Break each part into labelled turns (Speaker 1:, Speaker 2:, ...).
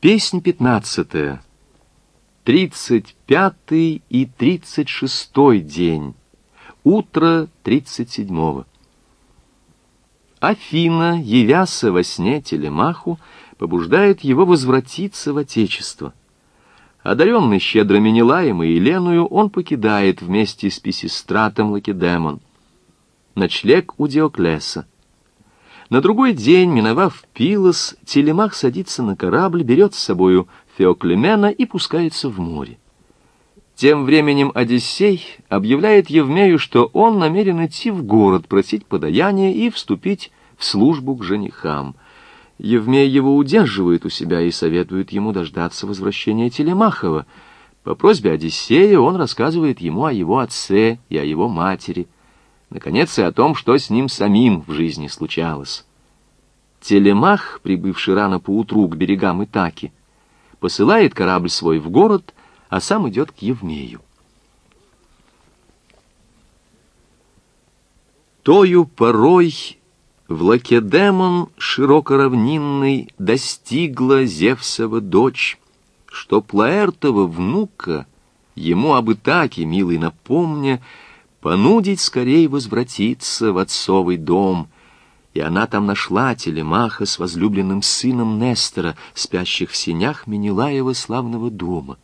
Speaker 1: Песнь пятнадцатая. Тридцать пятый и тридцать шестой день. Утро тридцать седьмого. Афина, явяся во сне Телемаху, побуждает его возвратиться в Отечество. Одаренный щедро Менелаем и Еленую, он покидает вместе с Писистратом Лакедемон. Ночлег у Диоклеса. На другой день, миновав Пилос, Телемах садится на корабль, берет с собою Феоклемена и пускается в море. Тем временем Одиссей объявляет Евмею, что он намерен идти в город, просить подаяния и вступить в службу к женихам. Евмей его удерживает у себя и советует ему дождаться возвращения Телемахова. По просьбе Одиссея он рассказывает ему о его отце и о его матери — наконец, и о том, что с ним самим в жизни случалось. Телемах, прибывший рано поутру к берегам Итаки, посылает корабль свой в город, а сам идет к Евмею. Тою порой в Лакедемон широкоравнинный достигла Зевсова дочь, что Плаэртова внука ему об Итаке, милый напомня, понудить скорей возвратиться в отцовый дом. И она там нашла Телемаха с возлюбленным сыном Нестора, спящих в сенях Менелаева славного дома.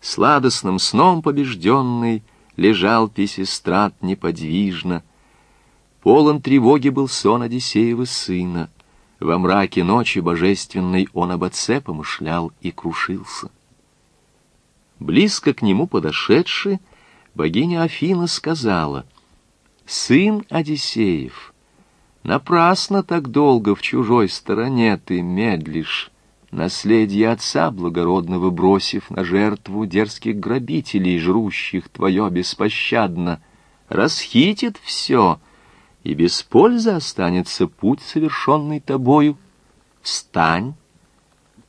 Speaker 1: Сладостным сном побежденный лежал Песестрат неподвижно. Полон тревоги был сон Одиссеева сына. Во мраке ночи божественной он об отце помышлял и крушился. Близко к нему подошедший, богиня Афина сказала, «Сын Одиссеев, напрасно так долго в чужой стороне ты медлишь, наследие отца благородного бросив на жертву дерзких грабителей, жрущих твое беспощадно, расхитит все, и без пользы останется путь, совершенный тобою. Встань!»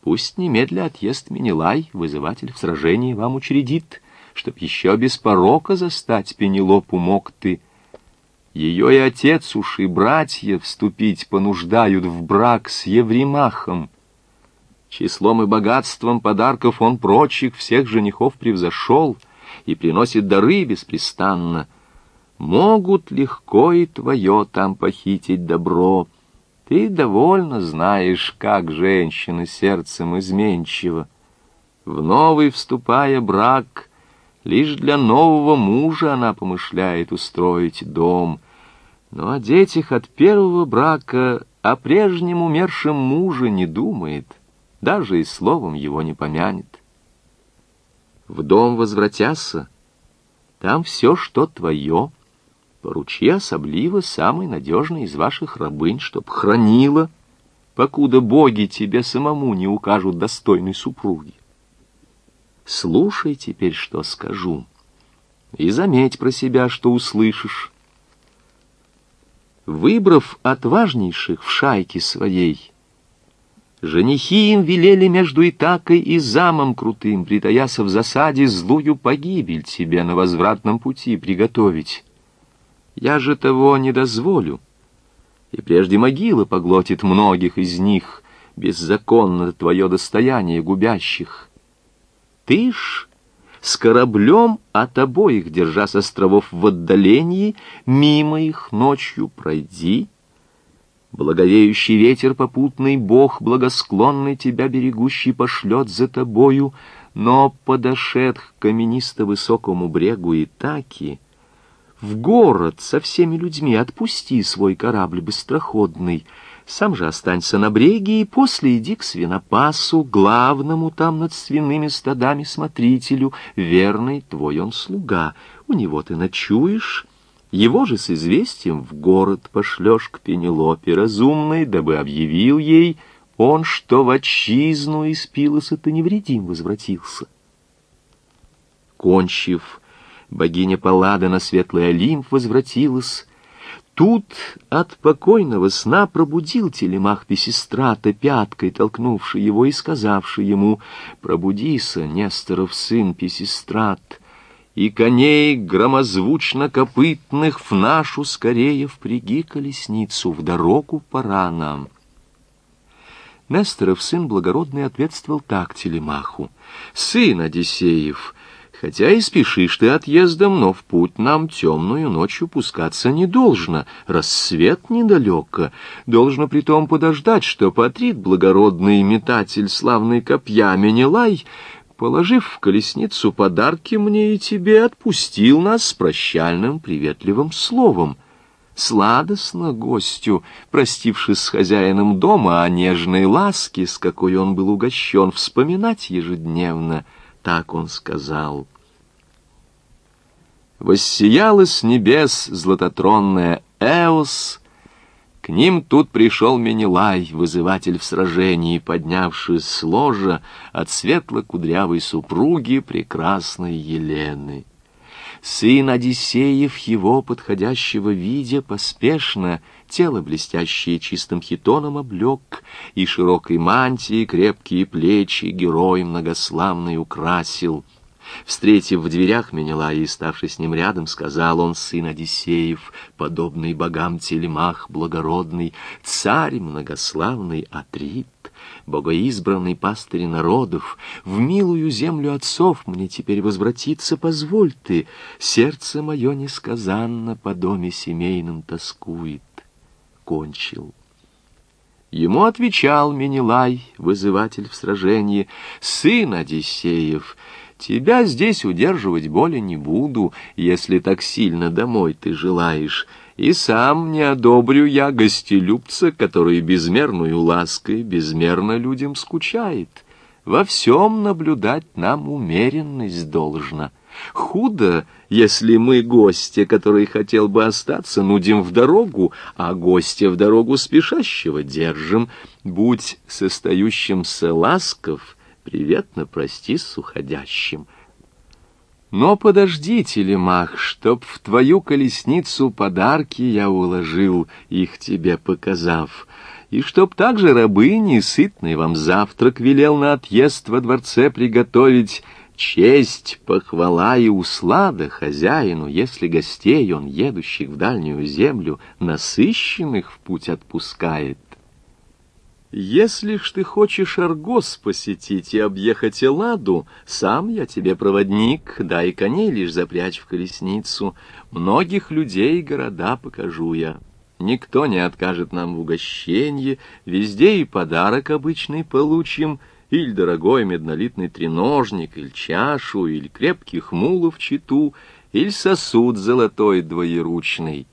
Speaker 1: Пусть немедля отъезд Менелай, вызыватель в сражении, вам учредит, чтоб еще без порока застать Пенелопу мог ты. Ее и отец уж и братья вступить понуждают в брак с Евремахом. Числом и богатством подарков он прочих всех женихов превзошел и приносит дары беспрестанно. Могут легко и твое там похитить добро. Ты довольно знаешь, как женщина сердцем изменчива. В новый вступая брак — Лишь для нового мужа она помышляет устроить дом. Но о детях от первого брака, о прежнем умершем муже не думает, даже и словом его не помянет. В дом возвратяся, там все, что твое, поручи особливо самой надежной из ваших рабынь, чтоб хранила, покуда боги тебе самому не укажут достойной супруги. Слушай теперь, что скажу, и заметь про себя, что услышишь. Выбрав отважнейших в шайке своей, женихи им велели между Итакой и замом крутым, притаяся в засаде, злую погибель тебе на возвратном пути приготовить. Я же того не дозволю, и прежде могила поглотит многих из них, беззаконно твое достояние губящих. Ты ж с кораблем от обоих, держа с островов в отдалении, мимо их ночью пройди. Благовеющий ветер попутный Бог, благосклонный тебя берегущий, пошлет за тобою, но, подошед к каменисто-высокому брегу Итаки, в город со всеми людьми отпусти свой корабль быстроходный — сам же останься на бреге и после иди к свинопасу, главному там над свиными стадами смотрителю, верный твой он слуга. У него ты ночуешь, его же с известием в город пошлешь к Пенелопе разумной, дабы объявил ей он, что в отчизну из Пилоса-то невредим возвратился. Кончив, богиня Паллада на светлый Олимп возвратилась, Тут от покойного сна пробудил телемах Песистрата, пяткой толкнувший его и сказавший ему, «Пробудися, Несторов сын Песистрат, и коней громозвучно-копытных в нашу скорее впряги колесницу, в дорогу пора нам». Несторов сын благородный ответствовал так Телемаху. «Сын Одиссеев, хотя и спешишь ты отъездом, но в путь нам темную ночью пускаться не должно, рассвет недалеко. Должно притом подождать, что Патрит, благородный метатель славный копья Менелай, положив в колесницу подарки мне и тебе, отпустил нас с прощальным приветливым словом» сладостно гостю, простившись с хозяином дома о нежной ласке, с какой он был угощен, вспоминать ежедневно, так он сказал. Воссияла с небес златотронная Эос, к ним тут пришел Менелай, вызыватель в сражении, поднявший с ложа от светло-кудрявой супруги прекрасной Елены. Сын Одиссеев его подходящего видя поспешно тело блестящее чистым хитоном облег, и широкой мантии крепкие плечи герой многославный украсил. Встретив в дверях Менелая и ставший с ним рядом, сказал он, сын Одиссеев, подобный богам телемах благородный, царь многославный Атрит, богоизбранный пастырь народов, в милую землю отцов мне теперь возвратиться позволь ты, сердце мое несказанно по доме семейном тоскует. Кончил. Ему отвечал Менелай, вызыватель в сражении, сын Одиссеев, тебя здесь удерживать более не буду, если так сильно домой ты желаешь, и сам не одобрю я гостелюбца, который безмерную лаской безмерно людям скучает. Во всем наблюдать нам умеренность должна. Худо, если мы гостя, который хотел бы остаться, нудим в дорогу, а гостя в дорогу спешащего держим. Будь состоящимся ласков, приветно прости с уходящим. Но подожди, телемах, чтоб в твою колесницу подарки я уложил, их тебе показав, и чтоб также рабыни сытный вам завтрак велел на отъезд во дворце приготовить, честь, похвала и услада хозяину, если гостей он, едущих в дальнюю землю, насыщенных в путь отпускает. Если ж ты хочешь Аргос посетить и объехать Эладу, сам я тебе проводник, да и коней лишь запрячь в колесницу. Многих людей и города покажу я. Никто не откажет нам в угощенье, везде и подарок обычный получим, или дорогой меднолитный треножник, или чашу, или крепких мулов читу, или сосуд золотой двоеручный.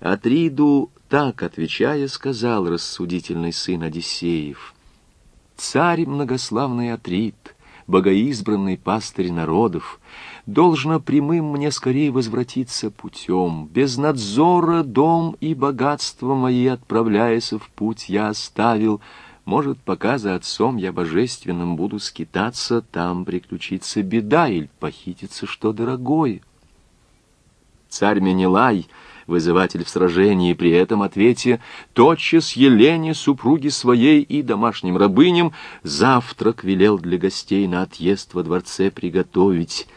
Speaker 1: Атриду так, отвечая, сказал рассудительный сын Одиссеев. «Царь многославный Атрит, богоизбранный пастырь народов, должно прямым мне скорее возвратиться путем. Без надзора дом и богатство мои, отправляясь в путь, я оставил. Может, пока за отцом я божественным буду скитаться, там приключится беда или похитится что дорогое». Царь Менелай — вызыватель в сражении, при этом ответе тотчас Елене, супруге своей и домашним рабыням, завтрак велел для гостей на отъезд во дворце приготовить.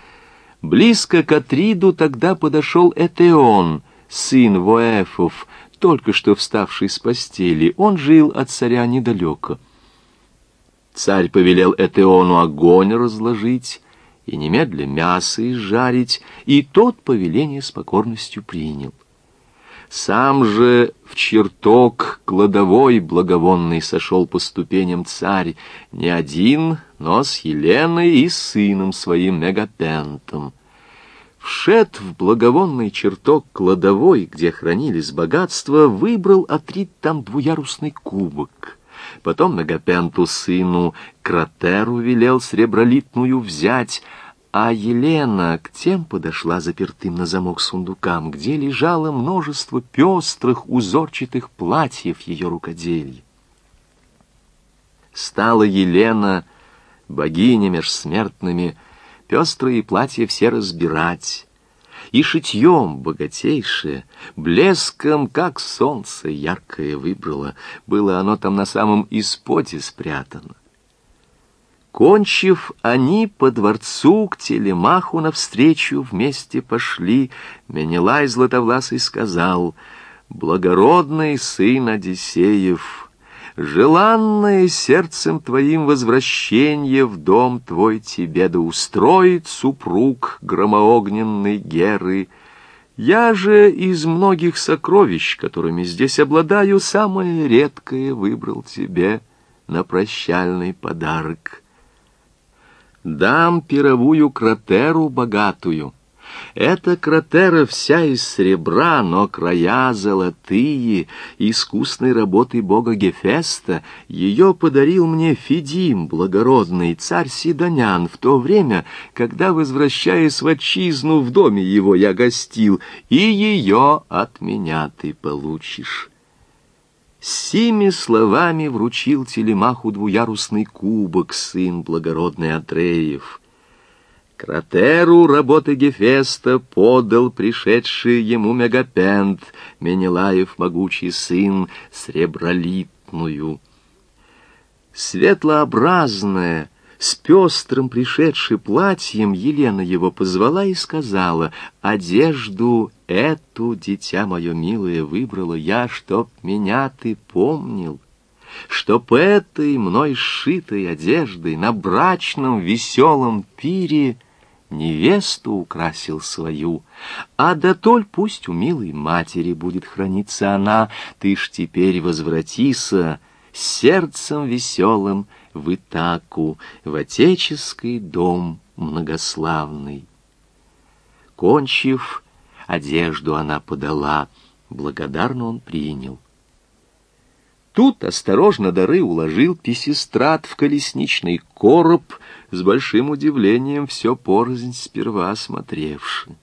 Speaker 1: Близко к Атриду тогда подошел Этеон, сын Воэфов, только что вставший с постели, он жил от царя недалеко. Царь повелел Этеону огонь разложить и немедля мясо изжарить, и тот повеление с покорностью принял. Сам же в чертог кладовой благовонный сошел по ступеням царь, не один, но с Еленой и сыном своим Мегапентом. Вшед в благовонный чертог кладовой, где хранились богатства, выбрал Атрит там двуярусный кубок. Потом Мегапенту сыну кратеру велел сребролитную взять, а Елена к тем подошла запертым на замок сундукам, где лежало множество пестрых узорчатых платьев ее рукоделия. Стала Елена, богиня меж смертными, пестрые платья все разбирать, и шитьем богатейшее, блеском, как солнце яркое выбрало, было оно там на самом исподе спрятано. Кончив, они по дворцу к телемаху навстречу вместе пошли. Менелай Златовласый сказал, «Благородный сын Одиссеев, желанное сердцем твоим возвращение в дом твой тебе да устроит супруг громоогненной Геры. Я же из многих сокровищ, которыми здесь обладаю, самое редкое выбрал тебе на прощальный подарок. Дам пировую кратеру богатую — эта кратера вся из серебра, но края золотые, искусной работы бога Гефеста. Ее подарил мне Фидим, благородный царь Сидонян, в то время, когда, возвращаясь в отчизну, в доме его я гостил, и ее от меня ты получишь. Сими словами вручил Телемаху двуярусный кубок сын благородный Атреев — Кратеру работы Гефеста подал пришедший ему Мегапент, Менелаев могучий сын, сребролитную. Светлообразная, с пестрым пришедшей платьем Елена его позвала и сказала, «Одежду эту, дитя мое милое, выбрала я, чтоб меня ты помнил» чтоб этой мной сшитой одеждой на брачном веселом пире невесту украсил свою, а да толь пусть у милой матери будет храниться она, ты ж теперь возвратися сердцем веселым в Итаку, в отеческий дом многославный. Кончив, одежду она подала, благодарно он принял. Тут осторожно дары уложил писестрат в колесничный короб, с большим удивлением все порознь сперва осмотревши.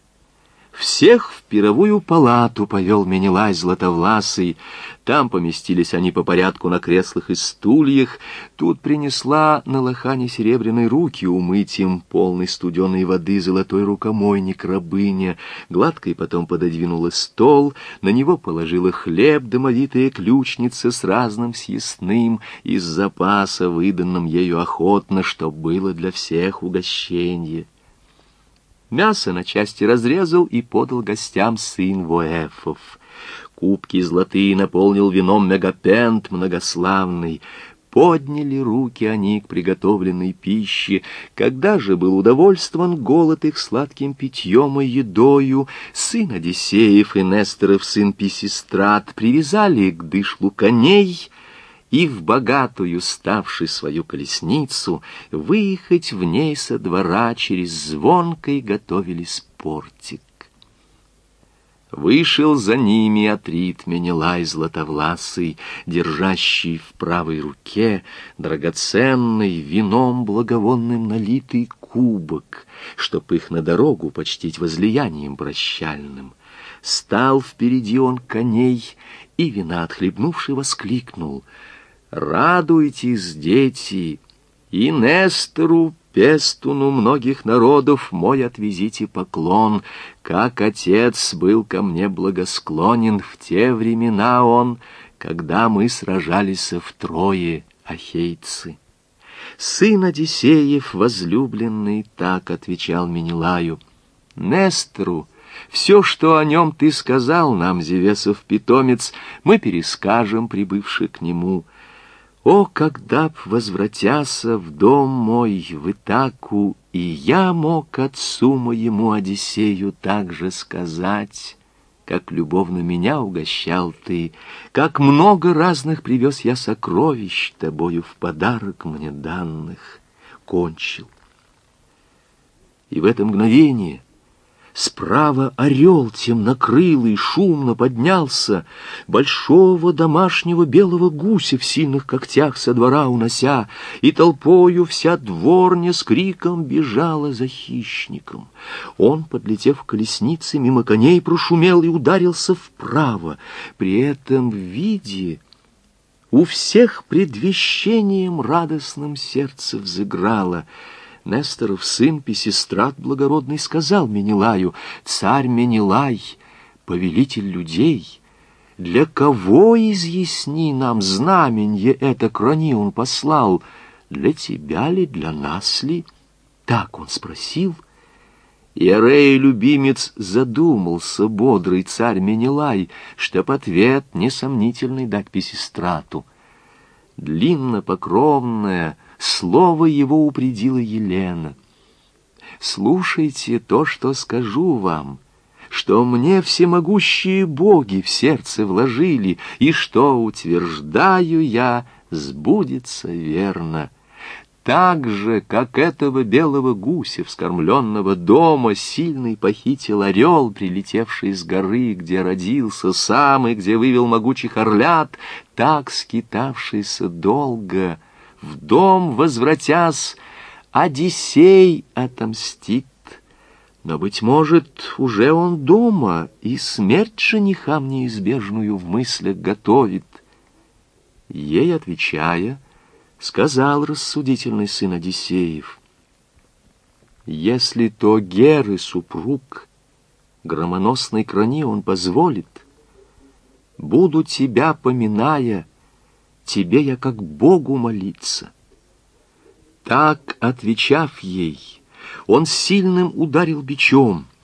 Speaker 1: Всех в пировую палату повел Менелай Златовласый. Там поместились они по порядку на креслах и стульях. Тут принесла на лохане серебряной руки умыть им полной студеной воды золотой рукомойник рабыня. Гладкой потом пододвинула стол, на него положила хлеб домовитая ключница с разным съестным из запаса, выданным ею охотно, что было для всех угощенье. Мясо на части разрезал и подал гостям сын Воэфов. Кубки золотые наполнил вином мегапент многославный. Подняли руки они к приготовленной пище. Когда же был удовольствован голод их сладким питьем и едою, сын Одиссеев и Несторов сын Писистрат привязали к дышлу коней — и в богатую ставши свою колесницу выехать в ней со двора через звонкой готовились портик. Вышел за ними Атрит Менелай златовласый, держащий в правой руке драгоценный вином благовонным налитый кубок, чтоб их на дорогу почтить возлиянием прощальным. Стал впереди он коней, и вина отхлебнувший воскликнул — Радуйтесь, дети, и Нестору, пестуну многих народов, мой отвезите поклон, как отец был ко мне благосклонен в те времена он, когда мы сражались втрое, ахейцы. Сын Одиссеев, возлюбленный, так отвечал Менелаю, Нестору, все, что о нем ты сказал нам, Зевесов питомец, мы перескажем, прибывши к нему — о, когда б возвратяся в дом мой, в Итаку, и я мог отцу моему Одиссею так же сказать, как любовно меня угощал ты, как много разных привез я сокровищ тобою в подарок мне данных, кончил. И в это мгновение — Справа орел темнокрылый шумно поднялся, Большого домашнего белого гуся в сильных когтях со двора унося, И толпою вся дворня с криком бежала за хищником. Он, подлетев к колеснице, мимо коней прошумел и ударился вправо. При этом в виде у всех предвещением радостным сердце взыграло — Несторов сын Песистрат благородный сказал Менелаю, «Царь Менелай, повелитель людей, для кого изъясни нам знаменье это крони он послал? Для тебя ли, для нас ли?» Так он спросил. И любимец задумался, бодрый царь Менелай, чтоб ответ несомнительный дать Песистрату. длинно-покровное, слово его упредила Елена. «Слушайте то, что скажу вам» что мне всемогущие боги в сердце вложили, и что, утверждаю я, сбудется верно. Так же, как этого белого гуся, вскормленного дома, сильный похитил орел, прилетевший с горы, где родился сам и где вывел могучих орлят, так скитавшийся долго, в дом возвратясь, Одиссей отомстит. Но, быть может, уже он дома, и смерть женихам неизбежную в мыслях готовит. Ей отвечая, — сказал рассудительный сын Одиссеев, «Если то Геры супруг, громоносной кроне он позволит, буду тебя, поминая, тебе я как Богу молиться». Так, отвечав ей, он сильным ударил бичом —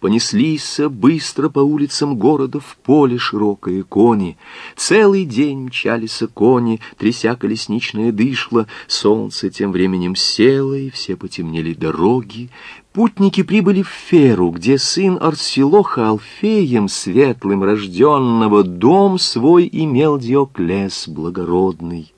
Speaker 1: Понеслись быстро по улицам города в поле широкое кони. Целый день мчались кони, тряся колесничное дышло. Солнце тем временем село, и все потемнели дороги. Путники прибыли в Феру, где сын Арсилоха Алфеем светлым рожденного дом свой имел Диоклес благородный.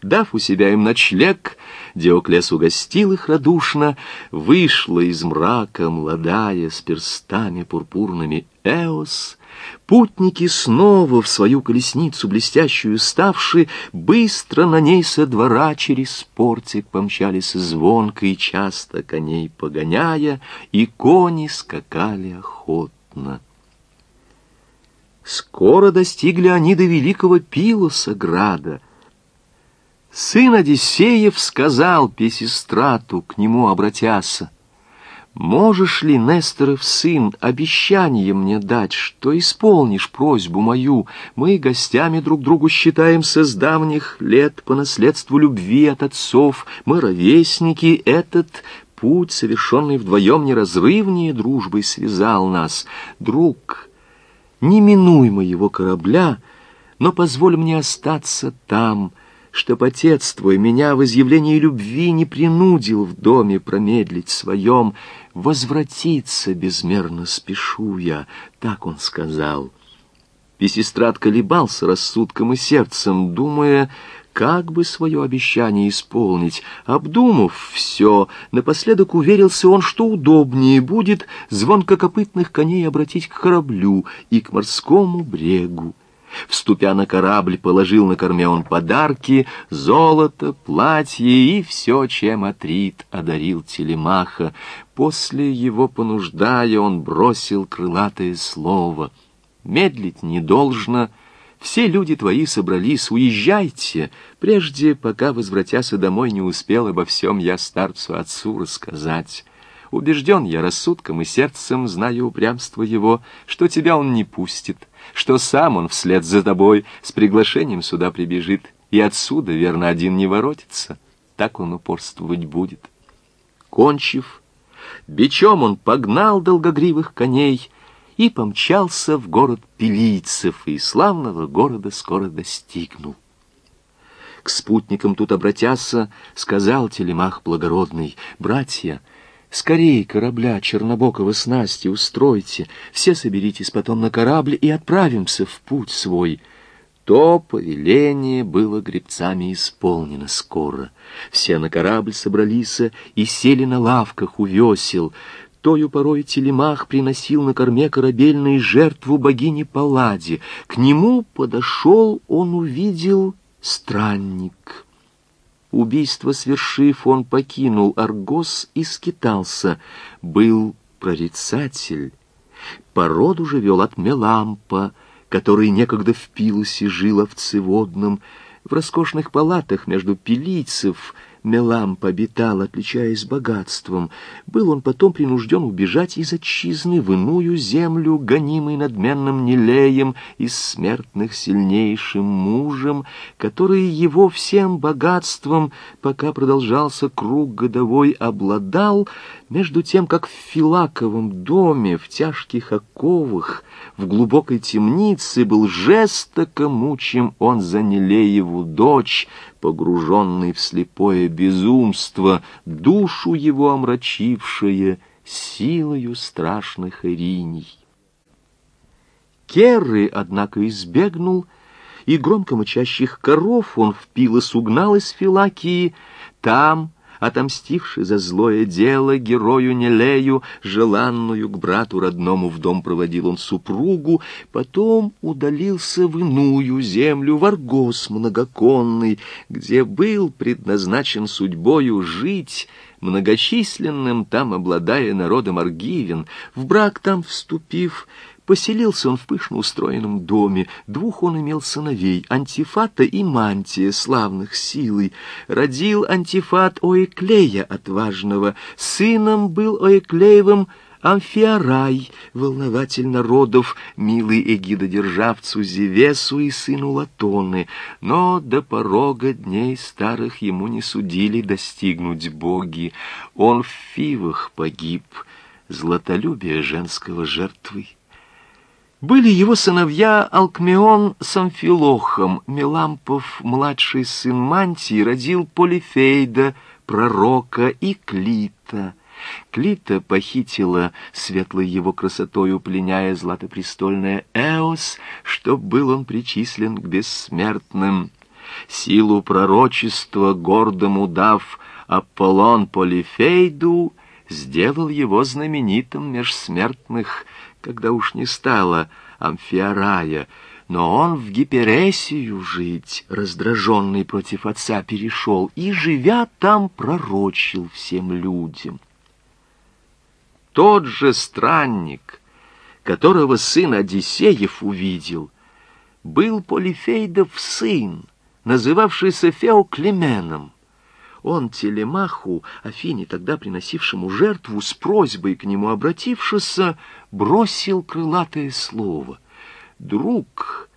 Speaker 1: Дав у себя им ночлег, Диоклес угостил их радушно, вышла из мрака молодая с перстами пурпурными Эос. Путники снова в свою колесницу блестящую ставши, быстро на ней со двора через портик помчались звонко и часто коней погоняя, и кони скакали охотно. Скоро достигли они до великого Пилоса града — Сын Одиссеев сказал Песистрату, к нему обратяся, «Можешь ли, Несторов сын, обещание мне дать, что исполнишь просьбу мою? Мы гостями друг другу считаемся с давних лет по наследству любви от отцов, мы ровесники, этот путь, совершенный вдвоем неразрывнее дружбой, связал нас. Друг, не минуй моего корабля, но позволь мне остаться там, — чтоб отец твой меня в изъявлении любви не принудил в доме промедлить своем, возвратиться безмерно спешу я, так он сказал. Песестрат колебался рассудком и сердцем, думая, как бы свое обещание исполнить. Обдумав все, напоследок уверился он, что удобнее будет звонкокопытных коней обратить к кораблю и к морскому брегу. Вступя на корабль, положил на корме он подарки, золото, платье и все, чем Атрит одарил Телемаха. После его понуждая он бросил крылатое слово. «Медлить не должно, все люди твои собрались, уезжайте, прежде, пока, возвратяся домой, не успел обо всем я старцу-отцу рассказать». Убежден я рассудком и сердцем, зная упрямство его, что тебя он не пустит, что сам он вслед за тобой с приглашением сюда прибежит, и отсюда, верно, один не воротится. Так он упорствовать будет. Кончив, бичом он погнал долгогривых коней и помчался в город Пелийцев, и славного города скоро достигнул. К спутникам тут обратяся, сказал Телемах благородный, «Братья, — Скорей корабля чернобокого снасти устройте, все соберитесь потом на корабль и отправимся в путь свой». То повеление было гребцами исполнено скоро. Все на корабль собрались и сели на лавках у весел. Тою порой телемах приносил на корме корабельной жертву богине Палладе. К нему подошел, он увидел странник. Убийство свершив, он покинул Аргос и скитался. Был прорицатель. Породу же вел от Мелампа, который некогда в Пилосе жил овцеводным, в роскошных палатах между пилийцев, Меламп обитал, отличаясь богатством, был он потом принужден убежать из отчизны в иную землю, гонимый надменным Нелеем из смертных сильнейшим мужем, который его всем богатством, пока продолжался круг годовой, обладал, между тем, как в Филаковом доме, в тяжких оковах, в глубокой темнице был жестоко мучим он за Нелееву дочь, погруженный в слепое безумство, душу его омрачившее силою страшных ириней. Керры, однако, избегнул, и громко мычащих коров он впил и сугнал из Филакии, там, отомстивший за злое дело герою Нелею, желанную к брату родному в дом проводил он супругу, потом удалился в иную землю, в Аргос многоконный, где был предназначен судьбою жить, многочисленным там обладая народом Аргивен, в брак там вступив, Поселился он в пышно устроенном доме. Двух он имел сыновей, Антифата и Мантия, славных силой. Родил Антифат Оэклея отважного. Сыном был Оэклеевым Амфиарай, волнователь народов, милый эгидодержавцу Зевесу и сыну Латоны, но до порога дней старых ему не судили достигнуть боги. Он в фивах погиб, златолюбие женского жертвы. Были его сыновья Алкмеон с Амфилохом, Мелампов, младший сын Мантии, родил Полифейда, пророка и Клита. Клита похитила светлой его красотою, пленяя златопрестольная Эос, чтоб был он причислен к бессмертным. Силу пророчества гордому дав Аполлон Полифейду, сделал его знаменитым меж смертных, когда уж не стало Амфиарая, но он в Гипересию жить, раздраженный против отца, перешел и, живя там, пророчил всем людям. Тот же странник, которого сын Одиссеев увидел, был Полифейдов сын, называвшийся Феоклеменом. Он Телемаху, Афине, тогда приносившему жертву, с просьбой к нему обратившись, бросил крылатое слово. «Друг,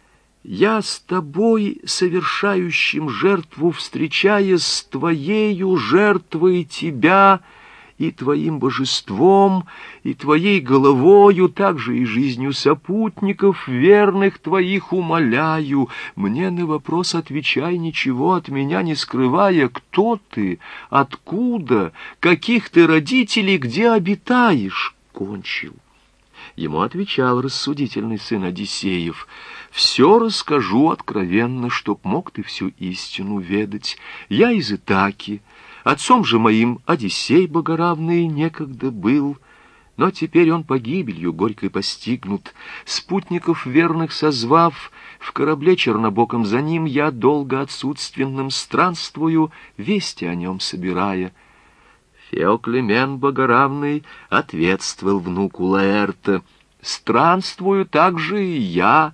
Speaker 1: я с тобой, совершающим жертву, встречаясь с твоею жертвой тебя, — и твоим божеством, и твоей головою, также и жизнью сопутников, верных твоих умоляю. Мне на вопрос отвечай, ничего от меня не скрывая, кто ты, откуда, каких ты родителей, где обитаешь, кончил. Ему отвечал рассудительный сын Одиссеев, «Все расскажу откровенно, чтоб мог ты всю истину ведать. Я из Итаки, Отцом же моим Одиссей Богоравный некогда был, но теперь он погибелью горькой постигнут. Спутников верных созвав, в корабле чернобоком за ним я долго отсутственным странствую, вести о нем собирая. Феоклемен Богоравный ответствовал внуку Лаэрта, «Странствую также и я».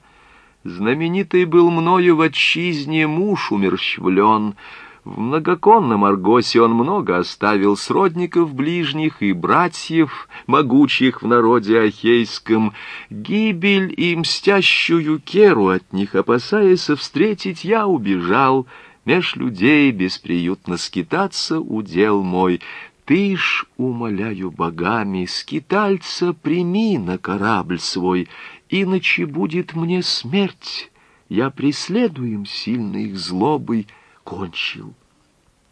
Speaker 1: Знаменитый был мною в отчизне муж умерщвлен, в многоконном Аргосе он много оставил сродников ближних и братьев, могучих в народе ахейском. Гибель и мстящую керу от них, опасаясь встретить, я убежал. Меж людей бесприютно скитаться удел мой. Ты ж, умоляю богами, скитальца прими на корабль свой, иначе будет мне смерть. Я преследуем сильно их злобой, кончил.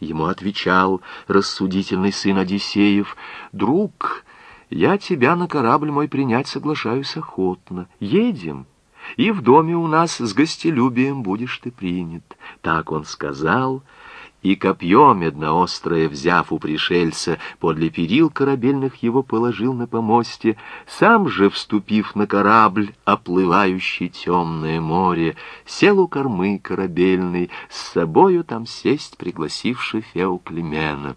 Speaker 1: Ему отвечал рассудительный сын Одиссеев, «Друг, я тебя на корабль мой принять соглашаюсь охотно. Едем, и в доме у нас с гостелюбием будешь ты принят». Так он сказал, — и копье медноострое, взяв у пришельца, подле перил корабельных его положил на помосте, сам же, вступив на корабль, оплывающий темное море, сел у кормы корабельной, с собою там сесть пригласивший Феоклемена.